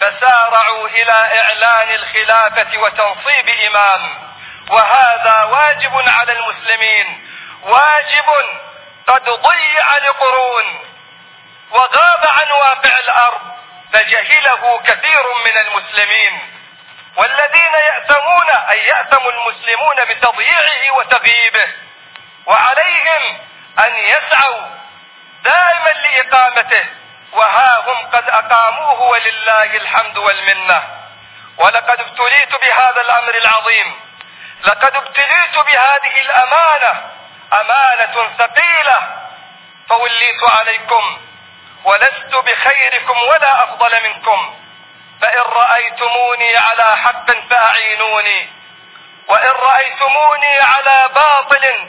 فسارعوا إلى إعلان الخلافة وتنصيب إمام وهذا واجب على المسلمين واجب قد ضيع لقرون وغاب عن واقع الأرض فجهله كثير من المسلمين والذين يأثمون أن يأثم المسلمون بتضييعه وتغييبه وعليهم أن يسعوا دائما لإقامته وها هم قد أقاموه ولله الحمد والمنة ولقد ابتليت بهذا الأمر العظيم لقد ابتليت بهذه الأمانة أمانة ثقيلة فوليت عليكم ولست بخيركم ولا أفضل منكم فإن رأيتموني على حق فأعينوني وإن رأيتموني على باطل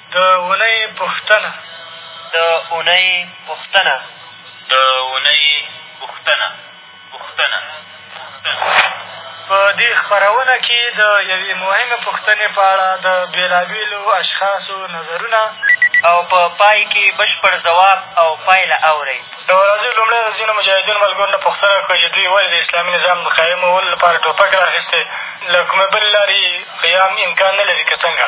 د اونۍ پوښتنه د اونۍ پوښتنه د اونۍ پوښتنه پوښتنه په دې خپرونه کې د یوې مهمې پوښتنې په اړه د بېلابېلو اشخاصو نظرونه او په پای کې بشپړ ځواب او پایله اورئ. د ورځې لومړۍ ورځ ځینو مجاهدینو ملګرو نه پوښتنه وکړه چې دوی ولې د اسلامي نظام د قایمولو لپاره ټوپک را اخېستی، له کومې بلې لارې یې قیام امکان نه لري که څنګه؟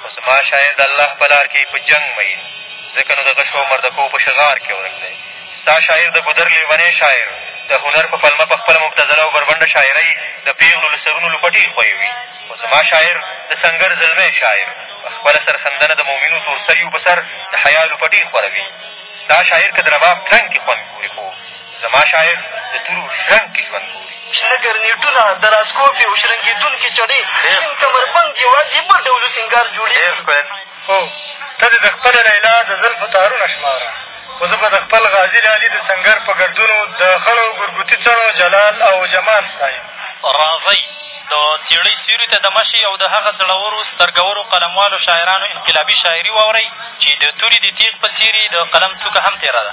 خو زما شاعر د الله په لار کښې په جنګ مئین ځکه نو د غشو او مردکو په شغار کښې ورک دی. ستا شاعر د ګودر لېونی شاعر د هنر په پلمه په خپله مبتذله او بربنډه شاعرۍ د پېغلو له سرونو لوپټې خویوي، خو زما شاعر د سنګر زلمی شاعر په خپله سرښندنه د مؤمنو تورسریو په سر د حیا لوپټې خوروي. ستا شاعر که د رباب ترنګ کښې خوند ګوري خو زما شاعر د تورو ژرنګ کې ژوند ګوري شنه ګرنېټونه د راسکوپي او شرنګېدونکې چړې سپین کمربند یو عجیب ډول سینګار جوړېږي هو ته دې د خپلې لیلا د زلفو تارونه شماره خو زه به د خپل غازي لالي د سنګر په ګردونو د خړو ګرګوتي څڼو جلال او جمال ستایم راځئ د څېړۍ سیوري ته دمه شئ او د هغه زړورو سترګورو قلموالو شاعرانو انقلابي شاعري واورئ چې د توري د تېغ په څېر یې د قلم څوکه هم تېره ده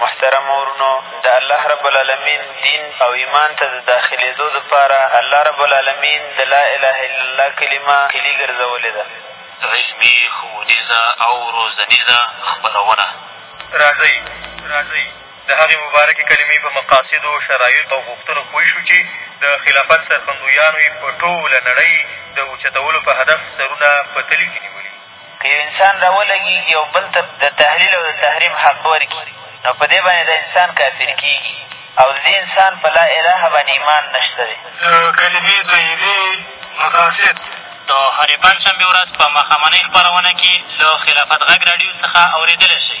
محترمو ورونو د الله رب العالمين دين او ايمان ته د داخلېدو دپاره الله رب العالمين د لا اله الا الله کلمه کلي ګرځولې ده. علمي، ښوونيزه او روزنيزه خپرونه. راځئ د هغې مبارکې کلمې په مقاصدو، شرايطو او غوښتنو پوه شو چې د خلافت سرښندويانو يې په ټوله نړۍ د اوچتولو په هدف سرونه په تلي کې نيولي. که یو انسان را ولګېږي او بل ته د تحلیل او د تحریم حق ورکړي، نو په دې باندې دا انسان کافر کېږي او د دې انسان په لا الٰه باندې ایمان نه شته دی. د کلمې طیبې مقاصد. د هرې پنجشنبې ورځ په ماښامنۍ خپرونه کې له خلافت غږ راډیو څخه اورېدلی شئ.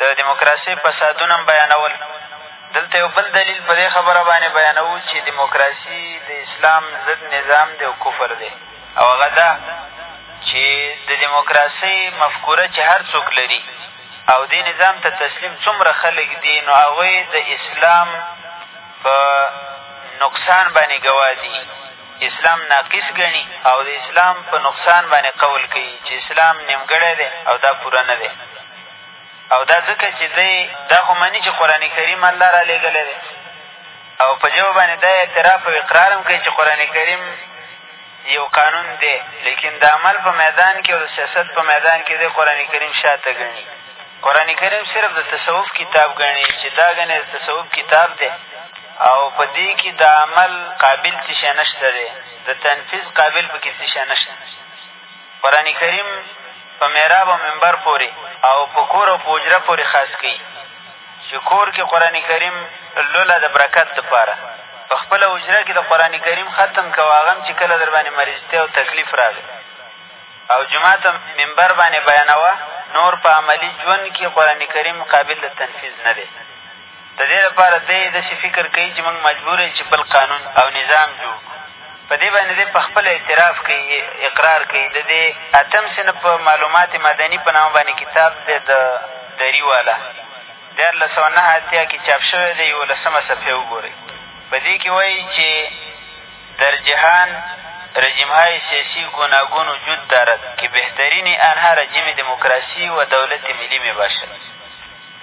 د دموکراسۍ فسادونه هم بیانول. دلته یو بل دلیل په دې خبره باندې بیانوو چې دموکراسي د اسلام ضد نظام دی او کفر دی او هغه دا چې د دموکراسۍ مفکوره چې هر څوک لري او دې نظام ته تسلیم څومره خلک دي نو هغوی د اسلام په نقصان باندې ګواه دي اسلام ناقص ګڼي او د اسلام په نقصان باندې قول کوي چې اسلام نیمګړی دی او دا پوره نه دی او دا ځکه چې دی دا خو مني چې قرآنکریم الله رالېږلی دی او په ژبه باندې دا اعتراف او اقرار هم کوي چې قرآنکریم یو قانون دی لیکن د عمل په میدان کې او د سیاست په میدان کې دی قرآنکریم شاته ګڼي قرآنکریم صرف د تصوف کتاب ګڼي چې دا ګڼې د تصوف کتاب دی او په دې کې د عمل قابل څه شی نشته دی د تنفیذ قابل په کې څه شی نشته قرآن کریم په محراب او منبر پورې او په کور او په حجره پورې خاص کوي چې کور کې قرآن کریم لوله د برکت دپاره په خپله حجره کې د قرآن کریم ختم کوه هغه هم چې کله در باندې مریضتیا او تکلیف راغی او جماعت منبر باندې بیانوه نور په عملي ژوند کې قرآن کریم قابل د تنفیذ نه دی د دې لپاره دی داسې فکر کوي چې موږ مجبور یو چې بل قانون او نظام جوړ کړو. په دې باندې دی په خپله اعتراف کوي، اقرار کوي. د دې اتم صنف په معلومات مدني په نامه باندې کتاب دی د دري والا دیارلس سوه نهه اتیا کښې چاپ شوی دی، یولسمه صفحه وګورئ. په دې کښې وایي چې در جهان رژیمهای سیاسي گوناگون وجود دارد که بهترین آنها رژیم دموکراسی و دولت ملی میباشد.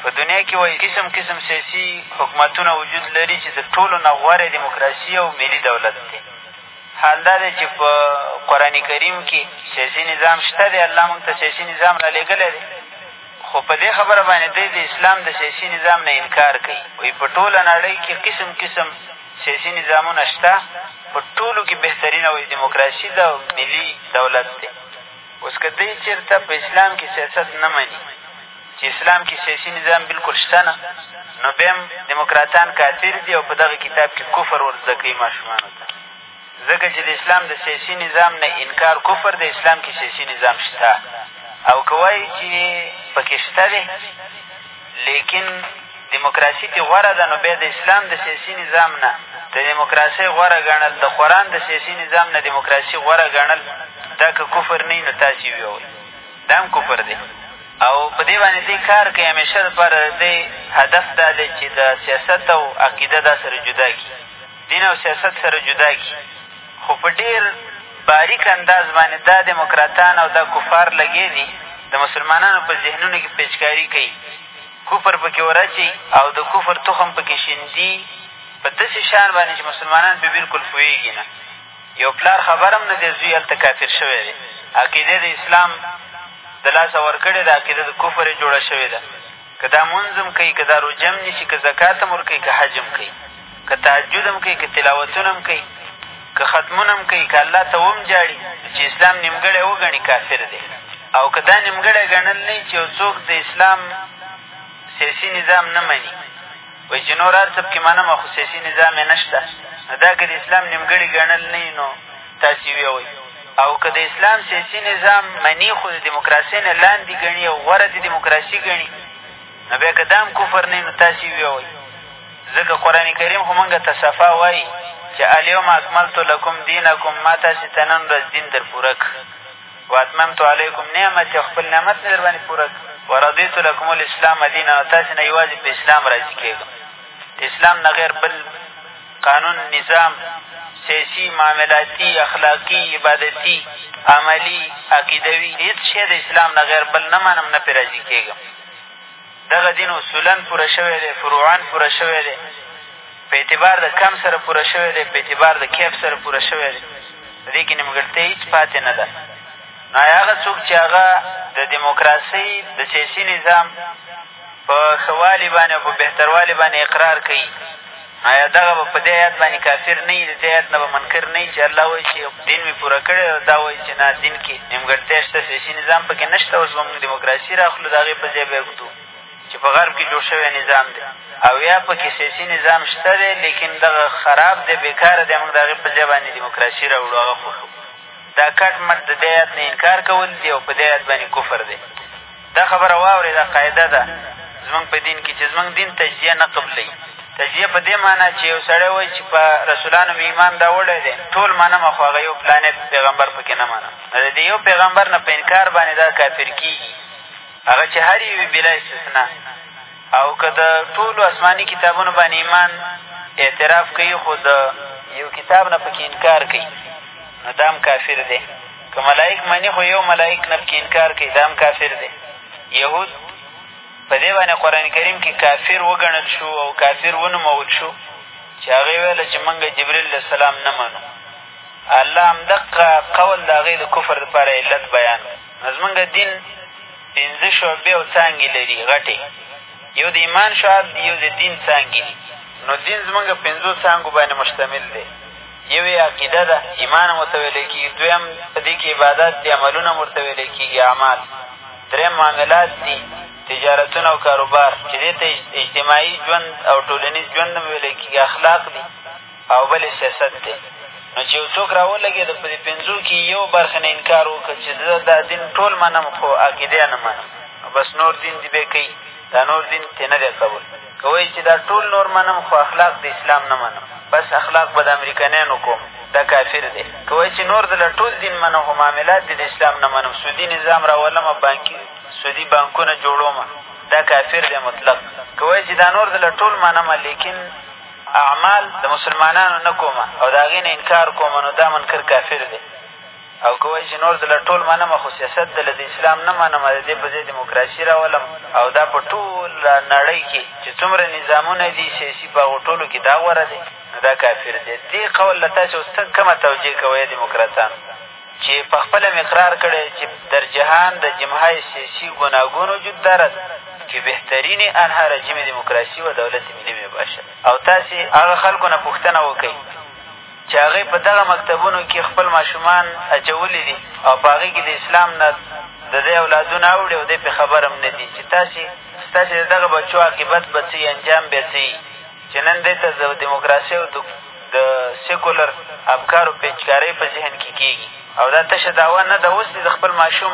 په دنیا کې وايي قسم قسم سیاسي حکومتونه وجود لري چې تر ټولو نه غوره دیموکراسي او ملي دولت دی حال دا دی چې په قرآن کریم کې سیاسي نظام شته دی الله مونږ ته سیاسي نظام را لېږلی دی خو په دې خبره باندې دی د اسلام د سیاسي نظام نه انکار کوي وایي په ټوله نړۍ کې قسم قسم سیاسي نظامونه شته په ټولو کې بهترینه وایي دیموکراسي ده او ملي دولت دی اوس که دی چېرته په اسلام کې سیاست نه مني چې اسلام کې سیاسي نظام بلکل شته نه نو بیا هم دیموکراتان کافر دي او په دغه کتاب کې کفر ور زده کوي ماشومانو ته ځکه چې د اسلام د سیاسي نظام نه انکار کفر د اسلام کې سیاسي نظام شته او که وایي چې پکې شته دی لیکن دیموکراسي چې غوره ده نو بیا د اسلام د سیاسي نظام نه د دیموکراسۍ غوره ګڼل د قرآن د سیاسي نظام نه دیموکراسي غوره ګڼل دا که کفر نه وي نو تاسې ویوئ دا هم کفر دی او په دې باندې دی کار کوي همېشه دپاره د دی هدف دا دی چې د سیاست او عقیده دا سره جدا کړي دین او سیاست سره جدا کړي خو په ډېر باریک انداز باندې دا دموکراتان او دا کفار لګې دي د مسلمانانو په ذهنونو کې پیچکاري کوي کفر پکې وراچوي او د کفر تخم پکې شیندي په داسې شان باندې چې مسلمانان پرې بلکل پوهېږي نه یو پلار خبر هم نه دی زوی هلته کافر شوی دی عقیده یې د اسلام د لاسه ورکړې ده عقیده د کفر یې جوړه شوې ده که دا مونځ هم کوي که دا روژه هم نیسي که زکات هم ورکوي که حج هم کوي که تعجد هم کوي که تلاوتونه هم کوي که ختمونه هم کوي که الله ته هم جاړي چې اسلام نیمګړی وګڼي کافر دی او که دا نیمګړی ګڼل نه چې یو څوک د اسلام سیاسي نظام نه مني وایي چې نور هر څه پکې منم خو سیاسي نظام یې نه شته نو دا که د اسلام نیمګړي ګڼل نه وي نو تاسې ویوئ او که د اسلام سیاسي نظام مني خو د دیموکراسۍ نه لاندې ګڼي او غوره د دیموکراسي ګڼي نو بیا که دا هم کفر نه نو تاسې ویوئ ځکه قرآن کریم خو مونږ ته صفا وایي چې الیوم اکملتو لکم دینکم ما تاسې ته نن ورځ دین در پوره کړ واتممت علیکم نعمتي او خپل نعمت مې در باندې پوره کړ ورضیت لکم الاسلام دین او تاسې نه یوازې په اسلام راضي کېږم د اسلام نه غیر بل قانون نظام سیاسي معاملاتي اخلاقي عبادتي عملي عقیدوي هېڅ شی د اسلام نه غیر بل نه منم نه پرې راضي کېږم دغه دين اصولاً پوره شوی دی، فروعاً پوره شوی دی، په اعتبار د کم سره پوره شوی دی، په اعتبار د کيف سره پوره شوی دی، په دې کې نيمګړتيا هېڅ پاتې نه ده، نو آيا هغه څوک چې هغه د ديموکراسۍ د سياسي نظام په ښه والي باندې او په بهتروالي باندې اقرار کوي، ایا دغه به په دې ایت باندې کافر نه وي، د دې ایت نه به منکر نه وي چې الله وایي چې دین مې پوره کړی دی او دا وایي چې نه دین کې نیمګړتیا شته، سیاسي نظام په کې نشته، اوس به موږ دیموکراسي را اخلو د هغې په ځای به یې ږدو چې په غرب کې جوړ شوی نظام دی او یا په کې سیاسي نظام شته دی لیکن دغه خراب دی بېکاره دی موږ د هغې په ځای باندې دیموکراسي را وړو هغه خوښوو دا کټ مټ د دې ایت نه انکار کول دي او په دې ایت باندې کفر دی. دا خبره واورې دا قاعده ده زمونږ په دین کې چې زمونږ دین تجزیه نه قبلوي تجزیه په دې معنا چې یو سړی وایي چې په رسولانو مې ایمان دا وړی دی ټول منم خو هغه یو پلانی پیغمبر پکې نه منم نو د دې یو پیغمبر نه په انکار باندې دا کافر کېږي هغه چې هر یو بلا استثنا او که د ټولو آسماني کتابونو باندې ایمان اعتراف کوي خو د یو کتاب نه پکې انکار کوي نو دا هم کافر دی که ملایک مني خو یو ملایک نه پکې انکار کوي دا هم کافر دی یهود په دې باندې قرآن کریم کې کافر وګڼل شو او کافر ونومول شو چې هغې ویله چې مونږ جبریل علیه السلام نه منو الله همدقه قول د هغې د کفر لپاره علت بیان نو زمونږ دین پېنځه شعبې او څانګې لري غټې یو د ایمان شعب دي یو د دین څانګې دي نو دین زمونږ پېنځو څانګو باندې مشتمل دی یو یې عقیده ده، ایمان هم ورته ویلی کېږي، دویم په دې کې عبادات دي، عملونه هم ورته ویلی کېږي، اعمال، درېیم معاملات دي، تجارتونه او کاروبار چې دې ته اجتماعي ژوند او ټولنیز ژوند هم ویلی کېږي، اخلاق دي او بل یې سیاست دی. نو چې یو څوک را ولګېد په دې پېنځو کې یې یوه برخې نه انکار وکړ چې زه دا دین ټول منم خو عقیده یې نه منم، نو بس نور دین دې بیا کوي، دا نور دین ترې نه دی قبول. که وایي چې دا ټول نور منم خو اخلاق د اسلام نه منم بس اخلاق به د امریکنیانو کوم دا کافر دی که وایي چې نور دله ټول دین منم خو معاملات دې د اسلام نه منم سودي نظام راولم بانکي سودي بانکونه جوړوم دا کافر دی مطلق که وایي چې دا نور دله ټول منم لیکن اعمال د مسلمانانو نه کوم او د هغې نه انکار کوم نو دا منکر کافر دی او که وایي چې نور د له ټول منم خو سیاست د له د اسلام نه منم د دې په ځای دیموکراسي راولم او دا په ټوله نړۍ کې چې څومره نظامونه دي سیاسي په هغو ټولو کې دا غوره دی نو دا کافر دی دې قول له تاسې اوس څه کومه توجیه کوئ دیموکراتانو چې په خپله مې اقرار کړی چې در جهان د جمهای سیاسي ګوناګون وجود دارد چې بهترینې انها رژیم دیموکراسي و دولت ملي مې باشه او تاسې هغه خلکو نه پوښتنه وکړئ چې هغوی په دغه مکتبونو کې خپل ماشومان اچولي دي او په هغوی کې د اسلام نه د دی اولادونه اوړي او دی پرې خبر هم نه دي چې تاسې ستاسې د دغه بچو عاقبت به څه وي انجام به یې څه وي چې نن دی ته د دیموکراسۍ او د سیکولر افکارو پېچکارۍ په ذهن کې کېږي او دا تشه دعوا نه ده اوس دې د خپل ماشوم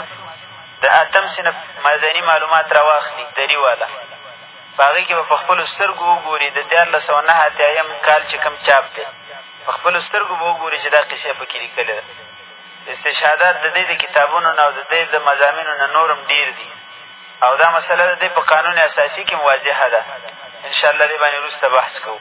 د اتم صنف مدني معلومات را واخلي دري والا په هغې کې به په خپلو سترګو وګوري د دیارلس سوه نهه اتیایم کال چې کوم چاپ دی په خپلو سترګو به وګوري چې دا قصه په کې لیکلې ده استشهادات د دې د کتابونو نه او د دې د مضامینو نه نور هم ډېر دي او دا مسله د دې په قانون اساسي کې واضحه ده انشاءالله دې باندې وروسته بحث کوو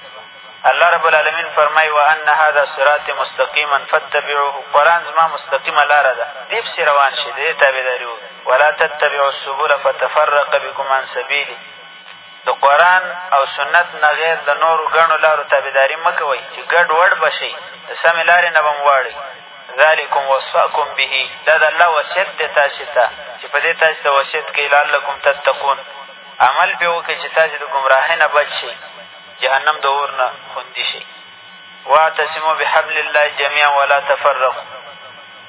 الله رب العالمین فرمایي وان هذا صراط مستقیما فاتبعوه قرآن زما مستقیمه لاره ده دې پسې روان شي د دې تابعداري ولا تتبعوا السبل فتفرق بکم عن سبیلي د قرآن او سنت نه غیر د نورو ګڼو لارو تابعداري مه کوئ چې ګډ وډ به شئ د سمې لارې نه به م واړئ ذلکم وصفکم به دا د الله وصیت دی تاسې ته چې په دې تاسې ته وصیت کوي لعلکم تتقون عمل پرې وکړئ چې تاسې د ګمراهۍ نه بچ شئ جهنم د اور نه خوندي شئ واعتصمو بحبل الله جميعا ولا تفرقو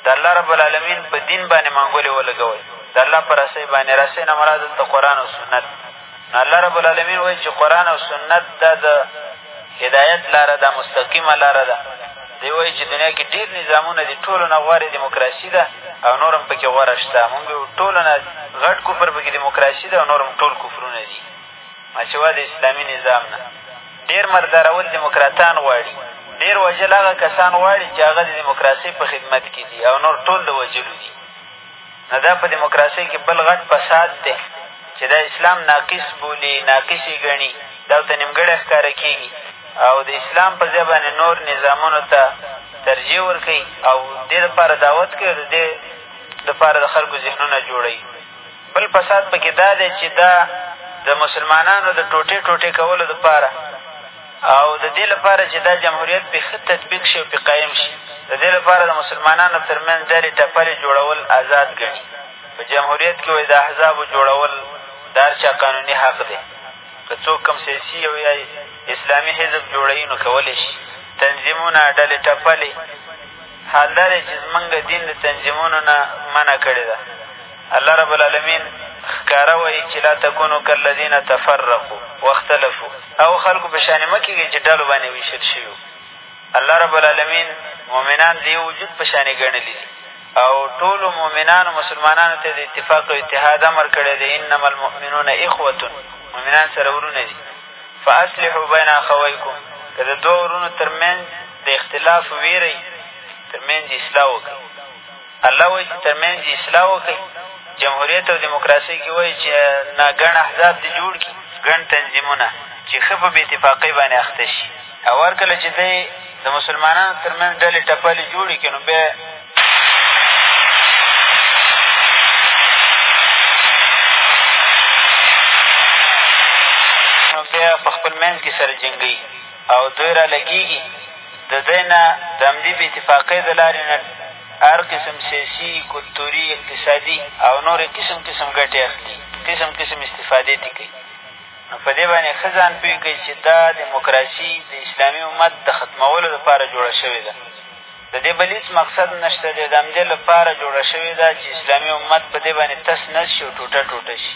د الله رب العالمین په دین باندې منګولې ولګوئ د الله په رسۍ باندې رسۍ نه مراد دلته قرآن او سنت نو الله رب العالمین وایي چې قرآن او سنت دا د هدایت لاره ده مستقیمه لاره ده دی وایي چې دنیا کې ډېر نظامونه دي ټولو نه غوره دیموکراسي ده او نور هم پکې غوره شته مونږ ټولو نه غټ کفر پکې دیموکراسي ده او نور هم ټول کفرونه دي ما سوا د اسلامي نظام نه ډېر مردارول دیموکراتان غواړي، ډېر وژل هغه کسان غواړي چې هغه د دیموکراسۍ په خدمت کې دي او نور ټول د وژلو دي. نو دا په دیموکراسۍ کې بل غټ فساد دی چې دا اسلام ناقص بولي، ناقص یې ګڼي، دا ورته نیمګړی ښکاره کېږي او د اسلام په ځای باندې نور نظامونو ته ترجیح ورکوي او دې دپاره دعوت کوي او د دې دپاره د خلکو ذهنونه جوړوي. بل فساد په کې دا دی چې دا د مسلمانانو د ټوټې ټوټې کولو دپاره او د دې لپاره چې دا جمهوریت پې ښه تطبیق شي او پې قایم شي د دې لپاره د مسلمانانو تر منځ ډلې ټپلې جوړول ازاد ګڼي په جمهوریت کې وایي د احزابو جوړول د هر چا قانوني حق دی که څوک کوم سیاسي او یا اسلامي حزب جوړوي نو کولی شي تنظیمونه ډلې ټپلې حال دا دی چې زمونږ دین د تنظیمونو نه منع کړې ده الله رب العالمين ښکاره وایي چې لا تکونو کالذین تفرقو واختلفو هغو خلکو په شانې مه کېږئ چې ډلو باندې ویشل شوي الله رب العالمین مؤمنان د یو وجود په شانې ګڼلي دي او ټولو مؤمنانو مسلمانانو ته د اتفاق او اتحاد امر کړی دی انما المؤمنون اخوة مؤمنان سره ورونه دي فاصلحو بین اخویکم که د دوه ورونو تر منځ د اختلاف ویرئ تر منځ اصلاح وکړئ الله وایي چې تر منځ یې اصلاح وکړئ جمهوریت او دیموکراسۍ کښې وایي چې نه ګڼ احزاب دې جوړ کړي ګڼ تنظیمونه چې ښه په بې اتفاقۍ باندې اخته شي او هر کله چې دی د مسلمانانو تر منځ ډلې ټپلې جوړې کړي نو بیا نو بیا په خپل منځ کښې سره جنګوي او دوی رالګېږي، د دی نه د همدې بې اتفاقۍ د لارې نه هر قسم سیاسي، کلتوري، اقتصادي او نورې قسم قسم ګټې اخلي، قسم قسم استفادې ترې کوي، نو په دې باندې ښه ځان پوه کړئ چې دا دموکراسي د اسلامي امت د ختمولو لپاره جوړه شوې ده، د دې بل هېڅ مقصد نه شته دی، د همدې لپاره جوړه شوې ده چې اسلامي امت په دې باندې تس نس شي او ټوټه ټوټه شي.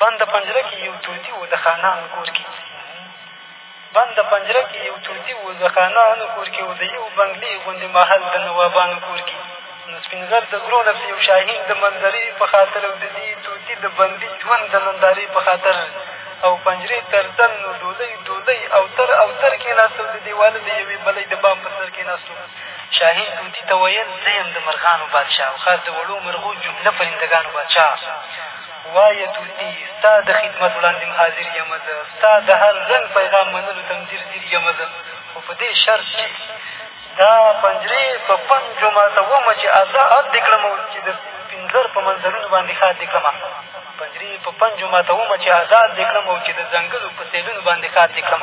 بنده پنجره کې یو طوطي و د خانانو کور کې بنده پنجره کې یو طوطي و د خانانو کور کې و د یو بنګلې غوندې محل د نوابانو کور کې نو سپین غر د غرو نه یو شاهین د منظرې په خاطر او د دې طوطي د بندي ژوند د نندارې په خاطر او پنجرې تر دن نو ډولۍ ډولۍ او تر او تر کېناستو د دېواله د یوې بلۍ د بام په سر کېناستو شاهین طوطي ته ویل زه یم د مرغانو بادشاه او خاص د وړو مرغو جمله پرندګانو بادشاه وايه طوطي ستا د خدمت وړاندې هم حاضر يمه زه ستا د هر رنګ پیغام منلو ته هم ځير ځير يمه زه خو په دې شرط چې دا پنجرې په پنجو ماته ومه چې ازاد دې کړم چې د پنځر په منظرونو باندې ښاد دې کړم پنجرې په پنجو ماته ومه چې ازاد دې کړم او چې د ځنګلو په سیلونو باندې ښاد دې کړم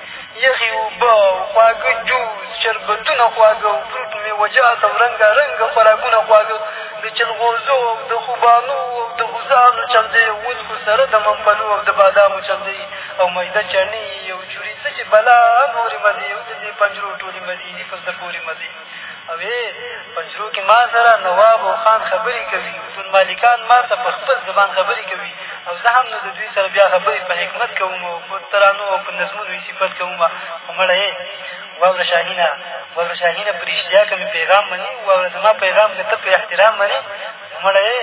یخې اوبه او خواږه جوس، شربتونه خواږه او فروټ، مېوهجات او رنګارنګه خوراکونه خواږه، د چلغوزو او د خوبانو او د غوزانو چغجۍ او اوس خو سره د ممپلو او د بادامو چغجۍ او میده چڼې او چوري څه چې بلا نورې مزې او د دې پنجرو ټولې مزې دي په زړه پورې مزې او ېې پنجرو کې ما سره نواب او خان خبرې کوي ټول مالکان ما ته په خپل زبان خبرې کوي او زه هم نو د دوی سره بیا خبرې په حکمت کوم او په ترانو او په نظمونو یې صفت کوم خو مړه ېې واوره شاهینه واوره شاهینه په رښتیا که مې پیغام منې واوره زما پیغام که ته په احترام منې مړی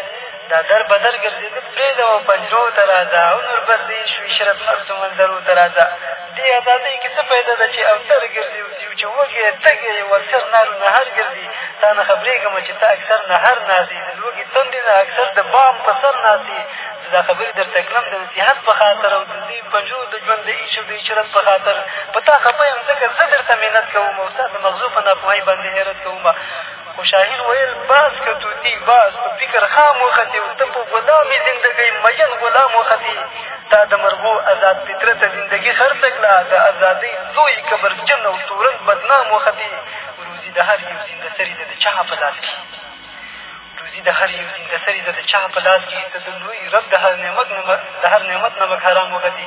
دا در بدر ګرځېدل پرېږده او پنجرو ته راځه او نور بس دې شوي شرط پرستو منظرو ته راځه دې ازادۍ کښې څه پیدا ده چې اوتر ګرځې او چې وږی تږی یې اکثر نارو نهر ګرځي تا نه خبرېږم چې ته اکثر نهر ناست یې د لوږې تندې نه اکثر د بام په سر ناست یې زه دا خبرې در ته کړم د نصیحت په خاطر او د دې پنجرو د ژوند د ایشو د عشرت په خاطر په تا خفه یم ځکه زه در ته محنت کوم او ستا د مغزو په ناپوهۍ باندې حیرت کوم خو شاهین ویل بس که طوطي بس په فکر خام وختې او ته په غلامې زندګۍ مین غلام وختې تا د مرغو ازاد فطرته زندګي خرڅه کړه د ازادۍ لوی کبرجن او تورن بدنام وختې روزي د هر یو زنده سري د چا په لاس کښې روزي د هر یو زنده سري د چا په لاس کښې ته د لوی رب د هر نعمت د هر نعمت نمک حرام وختې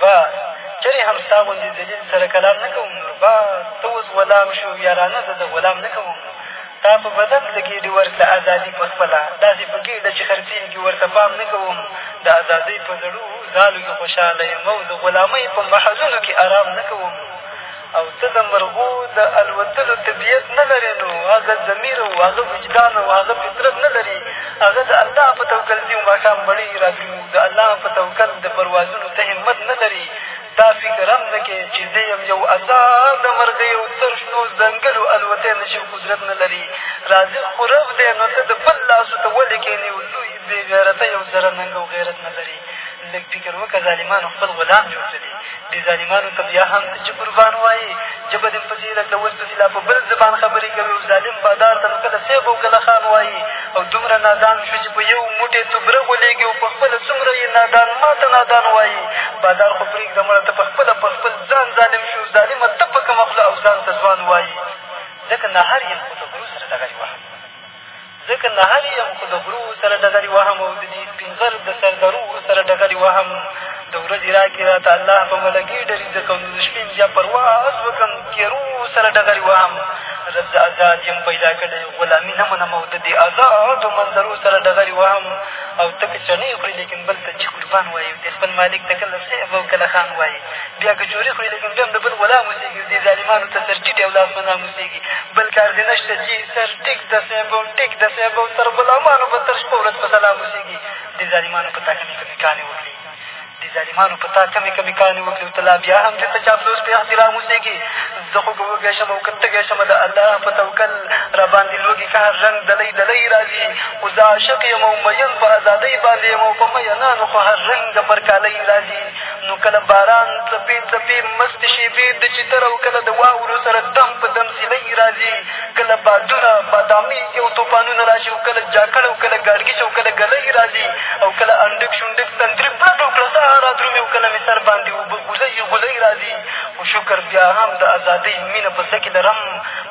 بس چېرې هم ستا غوندې ذلیل سره کلام نه کوم نور بس ته اوس غلام شو یارانه زه د غلام نه کوم تا په بدن د ګېډې ورکړه ازادي په خپله داسې په ګېډه چې خرڅېږي ورته پام نه کوم د ازادۍ په زړو ځالو کښې خوشحاله یم او د غلامۍ په محلونو کښې ارام نه کوم او ته د مرغو د الوتلو طبیعت نه لرې نو هغه ضمیر او هغه وجدان او هغه فطرت نه لري هغه د الله په توکل ځي او ماښام مړی را ځي د الله په توکل د پروازونو ته همت نه لري دا فکر هم نه کوې چې زه یم یو ازاده مرغۍ او تر شنو ځنګلو الوتی نه شي قدرت نه لري رازق خو رب دی نو ته د بل لاسو ته ولې کښېنې او لوی بې غیرته یو ذره ننګ او غیرت نه لري لږ فکر وکړه ظالمانو خپل غلام جوړ کړی دې ظالمانو ته بیا هم ته چې قربان وایې ژبه دې پسې لکه اوس پسې لا په بل زبان خبرې کوي او ظالم بادار ته نو کله صیب او کله خان وایي او دومره نادان شو چې په یو موټې توبره غولېږي او په خپله څومره یې نادان ما ته نادان وایي بادار خو پرېږده مړه ته په خپله په خپل ځان ظالم شو ظالمه ته په کومه خوله او ځان ته ځوان وایي ځکه نهر یم خو ته غرو سره ډغرې وهم ځکه نهلي یم خو د غرو سره ډغرې وهم او د دې سپین غر د سردرو سره ډغرې وهم د ورځې راکې راته الله په ملګې ډري ځکه نو د شپې بیا پروا از وکړم تېرو سره ډغرې وهم رب زه ازاد یم پیدا کړی غلامي نه منم او د دې ازادو منظرو سره ډغرې وهم او ته که چڼې خورې لیکن بل ته چې قربان وایې او د خپل مالک ته کله صیب او کله خان وایې بیا که چوري خوري لیکن بیا هم د بل غلام اوسېږي دې ظالمانو ته سر ټیټ او لاس په نام اوسېږي بل کار دې نه شته چې سر ټیک د صاحب او ټیک د صاحب او تر غلامانو به تر شپه ورځ په سلام اوسېږي دې ظالمانو په تا کمې کمې کانې وکړي دې ظالمانو په تا کمې کمې کانې وکړي ته لا بیا هم دلته چاپلوس په احترام اوسېږي زه خو که وږی شم او که تږی شم د الله په توکل را باندې لوږې که هر رنګ دلۍ دلۍ را ځي خو زه عاشق یم او مین په ازادۍ باندې یم او په مینانو خو هر رنګه پرکالۍ را ځي نو کله باران څپې څپې مستې شېبې د چتر او کله د واورو سره دم په دم سیلۍ را ځي کله بادونه بادامي او توپانونه را شي او کله جاکړ او کله ګاډګیچ او کله ګلۍ را ځي او کله انډک شونډک تندري پړټ او کړسا را درومي او کله مې سر باندې اوبه غولۍ غولۍ را ځي خو شکر بیا هم د ازادۍ مینه په زړه کښې لرم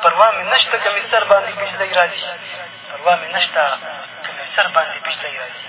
پروا مې نه شته که مې سر باندې بجلۍ را ځي پروا مې نه شته که مې سر باندې بجلۍ را ځي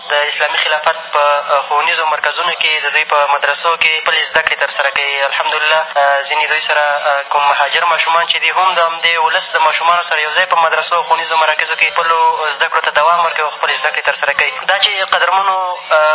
د اسلامي خلافت په ښوونیزو مرکزونو کې، د دوی په مدرسو کې خپلې زده کړې ترسره کوي. الحمدلله ځینې دوی سره کوم مهاجر ماشومان چې دي هم د همدې ولس د ماشومانو سره یو ځای په مدرسو او ښوونیزو مراکزو کې خپلو زده کړو ته دوام ورکوي او خپلې زده کړې ترسره کوي. دا چې قدرمنو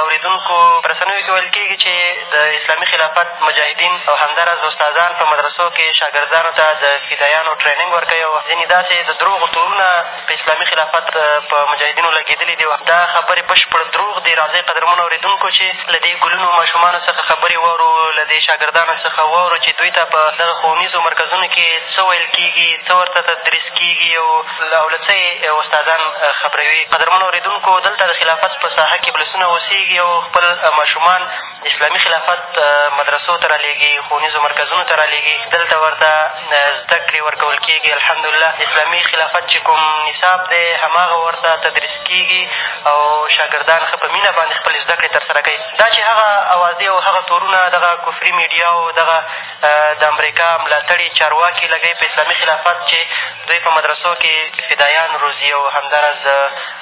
اورېدونکو په رسنیو کې ویل کېږي چې د اسلامي خلافت مجاهدین او همداراز استادان په مدرسو کې شاګردانو ته د فدایانو ټرېننګ ورکوي او ځینې داسې د دروغو تورونه په اسلامي خلافت په مجاهدینو لګېدلي دي دا خبرې بشپړ دروغ دي راځئ قدرمنو اورېدونکو چې له دې ګلونو ماشومانو څخه خبرې واورو له دې شاګردانو څخه واورو چې دوی ته په دغه ښوونیزو مرکزونو کې څه ویل کېږي څه ورته تدریس کېږي او او له څه یې استادان خبروي قدرمنو اورېدونکو دلته د خلافت په ساحه کې ولسونه اوسېږي او خپل ماشومان اسلامي خلافت مدرسو ته رالېږي، ښوونیزو مرکزونو ته رالېږي، دلته ورته زده کړې ورکول کېږي، الحمدالله د اسلامي خلافت چې کوم نصاب دی هماغه ورته تدریس کېږي او شاګردان ښه په مینه باندې خپلې زده کړې ترسره کوي، دا چې هغه اوازې او هغه تورونه دغه کفري مېډیاو دغه د امریکا ملاتړي چارواکي لږۍ په اسلامي خلافت چې دوی په مدرسو کې فدایان روزي او همداراز د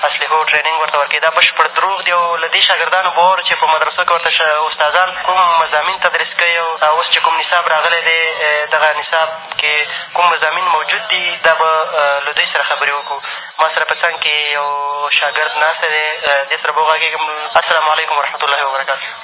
اسلحو ټرېننګ ورته ورکوي دا بشپړ دروغ دي او له دې شاګردانو باور چې په مدرسو کې ورته استادان کوم مضامین تدریس کوي او اوس چې کوم نصاب راغلی دی دغه نصاب کې کوم مضامین موجود دي دا به له دوی سره خبرې وکړو ما سره په څنګ کې یو شاګرد ناستی دی دې سره به وغږېږم السلام علیکم ورحمتالله وبرکاتو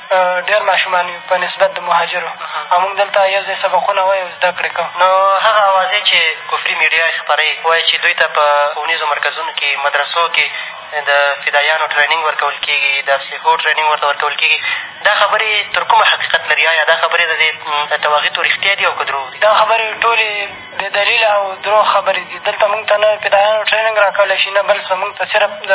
ډېر ماشومان یو په نسبت د مهاجرو او موږ دلته یو ځای سبقونه وایو او زده کړې کوو نو هغه اوازې چې کفري میډیا یې خپروي وایي چې دوی ته په ښوونیزو مرکزونو کې مدرسو کې د فدایانو ټرېننګ ورکول کېږي د اسلحو ټرېننګ ورته ورکول کېږي دا خبرې تر کومه حقیقت لري ایا دا خبرې د دې د تواغیتو رښتیا دي او که دروغ دي دا خبرې ټولې بې دلیله او دروغ خبرې دي دلته مونږ ته نه فدایانو ټرېننګ را کولی شي نه بل څه مونږ ته صرف د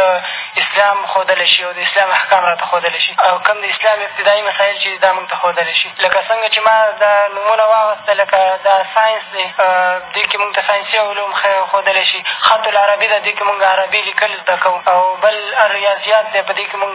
اسلام ښودلی شي او د اسلام احکام را ته ښودلی شي او کوم د اسلام ابتدایي مسایل چې دا مونږ ته ښودلی شي لکه څنګه چې ما دا نومونه واخېسته لکه دا ساینس دی دې کښې مونږ ته ساینسي علوم ښودلی شي خط العربي ده دې کښې مونږ عربي لیکل زده کوو او بل ریاضیات دی په دې کښې مونږ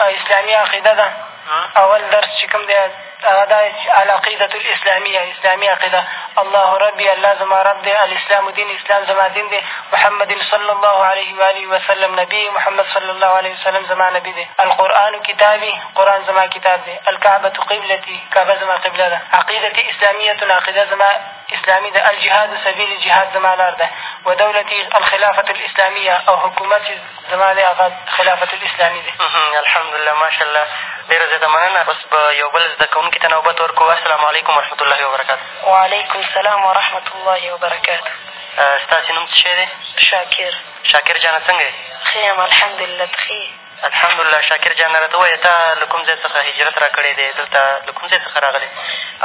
اسلامي عقیده ده اول درس چې کوم دی هغه دا چې العقیدة الاسلامیه اسلامي عقیده الله ربي الله زما رب دی الاسلام دین اسلام زما دین دی محمد صلی الله علیه وآله وسلم نبی محمد صلی الله علیه وسلم زما نبی دی القرآن کتابي قرآن زما کتاب دی الکعبة قبلتي کعبه زما قبله ده عقیدتي اسلامیة عقیده زما اسلامي ده الجهاد سبیل جهاد زما لار ده و دولتي الخلافة الاسلامیه او حکومت زما دی هغه خلافت الاسلامي دی الحمدلله ماشاءالله ډېره زیاته مننه اوس به یو بل زده کوونکي ته نوبت ورکړو السلام علیکم ورحمت الله وبرکات وعلیکم السلام ورحمت الله وبرکات ستاسې نوم څه شی دی شاکر شاکر جانه څنګه یې ښه یم الحمدلله ته ښه الحمدلله شاکر جانه راته ووایه تا له کوم ځای څخه هجرت را کړی دی دلته له کوم ځای څخه راغلې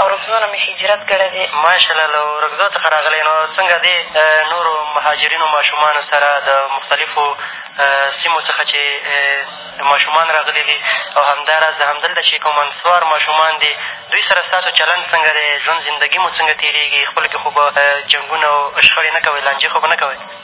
اورکزو نه مې هجرت کړی دی. ماشاءالله له اورکزو څخه راغلی نو څنګه دې نورو مهاجرینو ماشومانو سره د مختلفو سیمو څخه چې ماشومان راغلي دي او همداراز د همدلته چې کوم انسوار ماشومان دي دوی سره ستاسو چلند څنګه دی ژوند زندګي مو څنګه تېرېږي خپلو کښې خو به جنګونه او شخړې نه کوئ لانجې خو به نه کوئ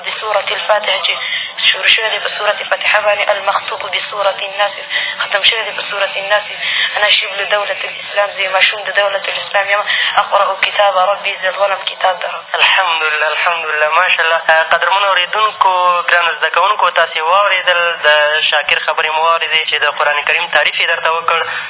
د سورة الفاتح چې شروع شوی دی په سورة فاتحه باندې المخطوب بسورة الناس ختم شوی دی په سورة الناس انا شبل دولة الاسلام زه ماشوم د دولة الاسلام یم اقرأ کتاب ربي زه لولم کتاب د رب الحمدلله الحمدلله ماشاءالله قدرمنو اورېدونکو ګرانو زده کوونکو تاسې واورېدل د شاکر خبرې مو واورېدې چې د قرآن کریم تعریف یې در ته وکړ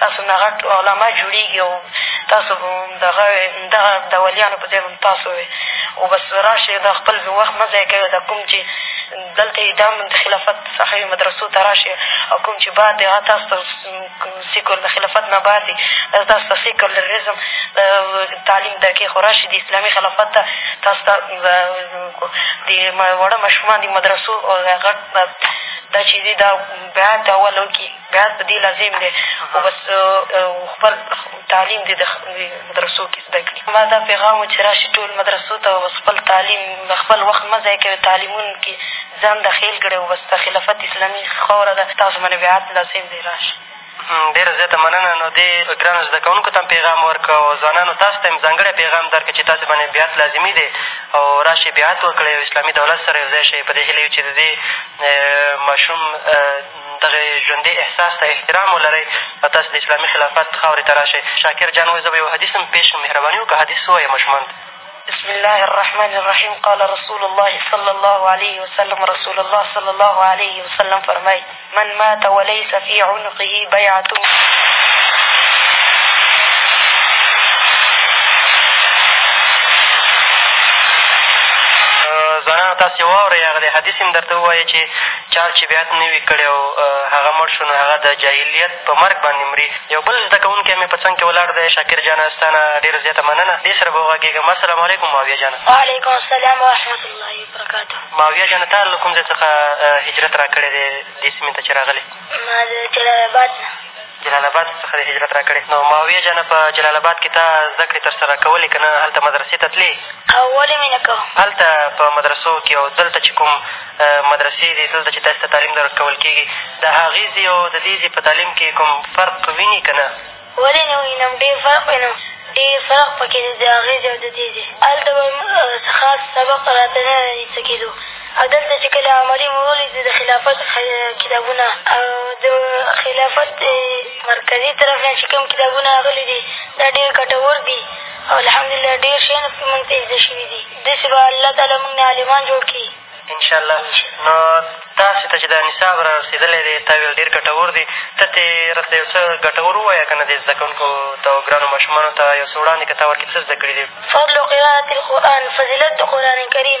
تاسو نه غټ علما جوړېږي او تاسو به هم د هغه دغه د ولیانو په ځای به هم تاسو وې او بس راشئ دا خپل وخت مه ضایع کوئ دا کوم چې دلته یې دا د خلافت صاحب مدرسو ته راشئ او کوم چې بار دی هغه تاسو ته سیکول د خلافت نه بار دي دا تاسو ته سیکولرزم د تعلیم د کې خو راشي د اسلامي خلافت ته تاسو ته د وړه ماشومان د مدرسو او غټ دا چې دي دا بیعت اول وکړي بیان په دې لازم دی خو بس خپل تعلیم دې د مدرسو کښې زده کړي ما دا پیغام و چې راشي ټول مدرسو ته بس خپل تعلیم خپل وخت مه ضایع کوي تعلیمونو کښې ځان دخیل کړی و بس د خلافت اسلامي خاوره ده تاسو باندې بیعت لازم دی راشي ډېره زیاته مننه نو دې ګرانو زده کوونکو ته هم پیغام ورکړه او ځوانانو تاسو ته هم ځانګړی پیغام در کړه چې تاسو باندې بیعت لازمي دی او راشئ بیعت وکړئ او اسلامي دولت سره یو ځای شئ په دې هیله یو چې د دې ماشوم دغه ژوندې احساس ته احترام ولرئ او تاسې د اسلامي خلافت خاورې ته راشئ شاکر جان وویل زه به یو حدیث هم پېش کړم مهرباني وکړه حدیث ووایه ماشومانو ته بسم الله الرحمن الرحیم قال رسول الله صلی الله علیه وسلم رسول الله صلی الله علیه وسلم فرمایي من مات ولیس فی عنقه بیعة ځوانانو تاسې واورئ هغه دی حدیث هم درته ووایه چې چا چې بیعت نه وي کړی او هغه مړ شو نو هغه د جاهلیت په مرګ باندې مري یو بل زده کوونکی مې په څنګ کښې ولاړ دی شاکر جانه ستا نه ډېره زیاته مننه دې سره به وغږېږم السلام علیکم معاویه جانه وعلیکم السلام ورحمت الله وبرکاته معاویه جانه تا له کوم ځای څخه هجرت را کړی دی دې سیمې ته چې راغلې ما د جلال آباد نه جلال اباد څخه دې هجرت را کړې نو معاویه جانه په جلال اباد کښې تا زده کړې تر سره کولې که نه هلته مدرسې ته تلې او ولې مې نه کو هلته په مدرسو کښې او دلته چې کوم مدرسې دي دلته چې تاسې ته تعلیم در ورکول کېږي د هغې ځي او د دې ځي په تعلیم کښې کوم فرق ویني که نه ولې نه وینم ډېر فرق وینم ډېر فرق په کښې دی د هغې ځي او د دې ځي هلته به خاص سبق راته نه رانیسه کېدو او دلته چې کله عملي مو ولیدل د خلافت کتابونه او د خلافت مرکزي طرف نه چې کوم کتابونه راغلي دي دا ډېر ګټور دي او الحمدلله ډېر شیان پکې مونږ ته زده شوي دي داسې به الله تعالی مونږ نه عالمان جوړ کړي انشاءالله نو تاسې ته چې دا نصاب را رسېدلی دی تا ویل ډېر ګټور دی ته ترې راته یو څه ګټور ووایه که نه دې زده کوونکو ته او ګرانو ماشومانو ته یو څه وړاندې که تا ورکې څه زده کړي دي فضل قرات القرآن فضیلت د قرآن کریم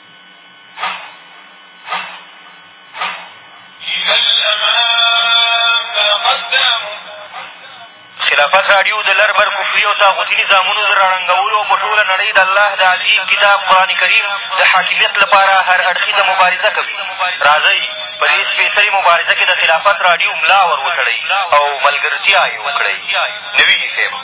خلافت راډیو د لر بر کفري او طاغوتي نظامونو د راړنګولو او په ټوله نړۍ د الله د عظیم کتاب قرآن کریم د حاکمیت لپاره هر اړخیزه مبارزه کوي راځئ په دې سپېڅلې مبارزه کې د خلافت راډیو ملا ور وتړئ او ملګرتیا یې وکړئ نوي صاحب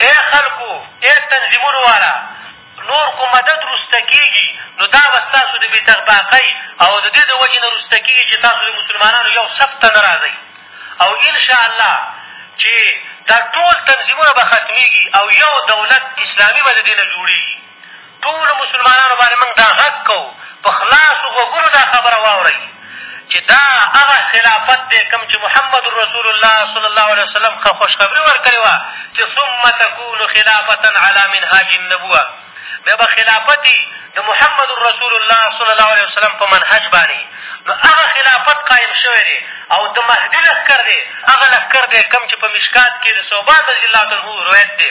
ای خلکو! ای تنظیمونو والا! نور که مدد روسته کېږي، نو دا به ستاسو د بېتغباقۍ او د دې د وجې نه روسته کېږي چې تاسو د مسلمانانو یو صف ته نه راځئ او ان شاء الله چې دا ټول تنظیمونه به ختمېږي او یو دولت اسلامي به د دې نه جوړېږي. ټولو مسلمانانو باندې مونږ دا غږ کوو، په خلاصو غوږونو دا خبره واورئ چې دا هغه خلافت دی کوم چې محمد رسول الله صلی الله علیه وسلم ښه خوشخبري ورکړې وه چې ثم تکون خلافتا علی منهاج النبوه بیا به خلافت د محمد رسول الله صلی الله علیه وسلم په منهج باندې نو هغه خلافت قایم شوی دی او د مهدي لښکر دی هغه لښکر دی کوم چې په مشکات کې د ثوبان رضي الله عنه روایت دی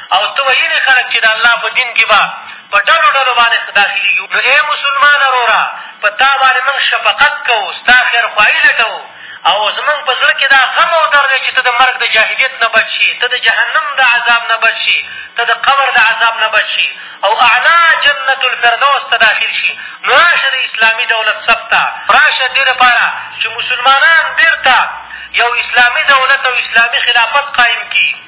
او ته ویلې خلک چې د الله په دین کښې به په ډلو ډلو باندې داخلېږي نو ای مسلمانه روره په تا باندې مونږ شفقت کوو ستا خیرخواهي لټوو او زمونږ په زړه کښې دا غم او درد دی چې ته د مرګ د جاهلیت نه بچ شې ته د جهنم د عذاب نه بچ شې ته د قبر د عذاب نه بچ شې او اعلی جنت الفردوس ته داخل شي نو راشه د اسلامي دولت صف ته راشه دې لپاره چې مسلمانان بېرته یو اسلامي دولت او اسلامي خلافت قایم کړي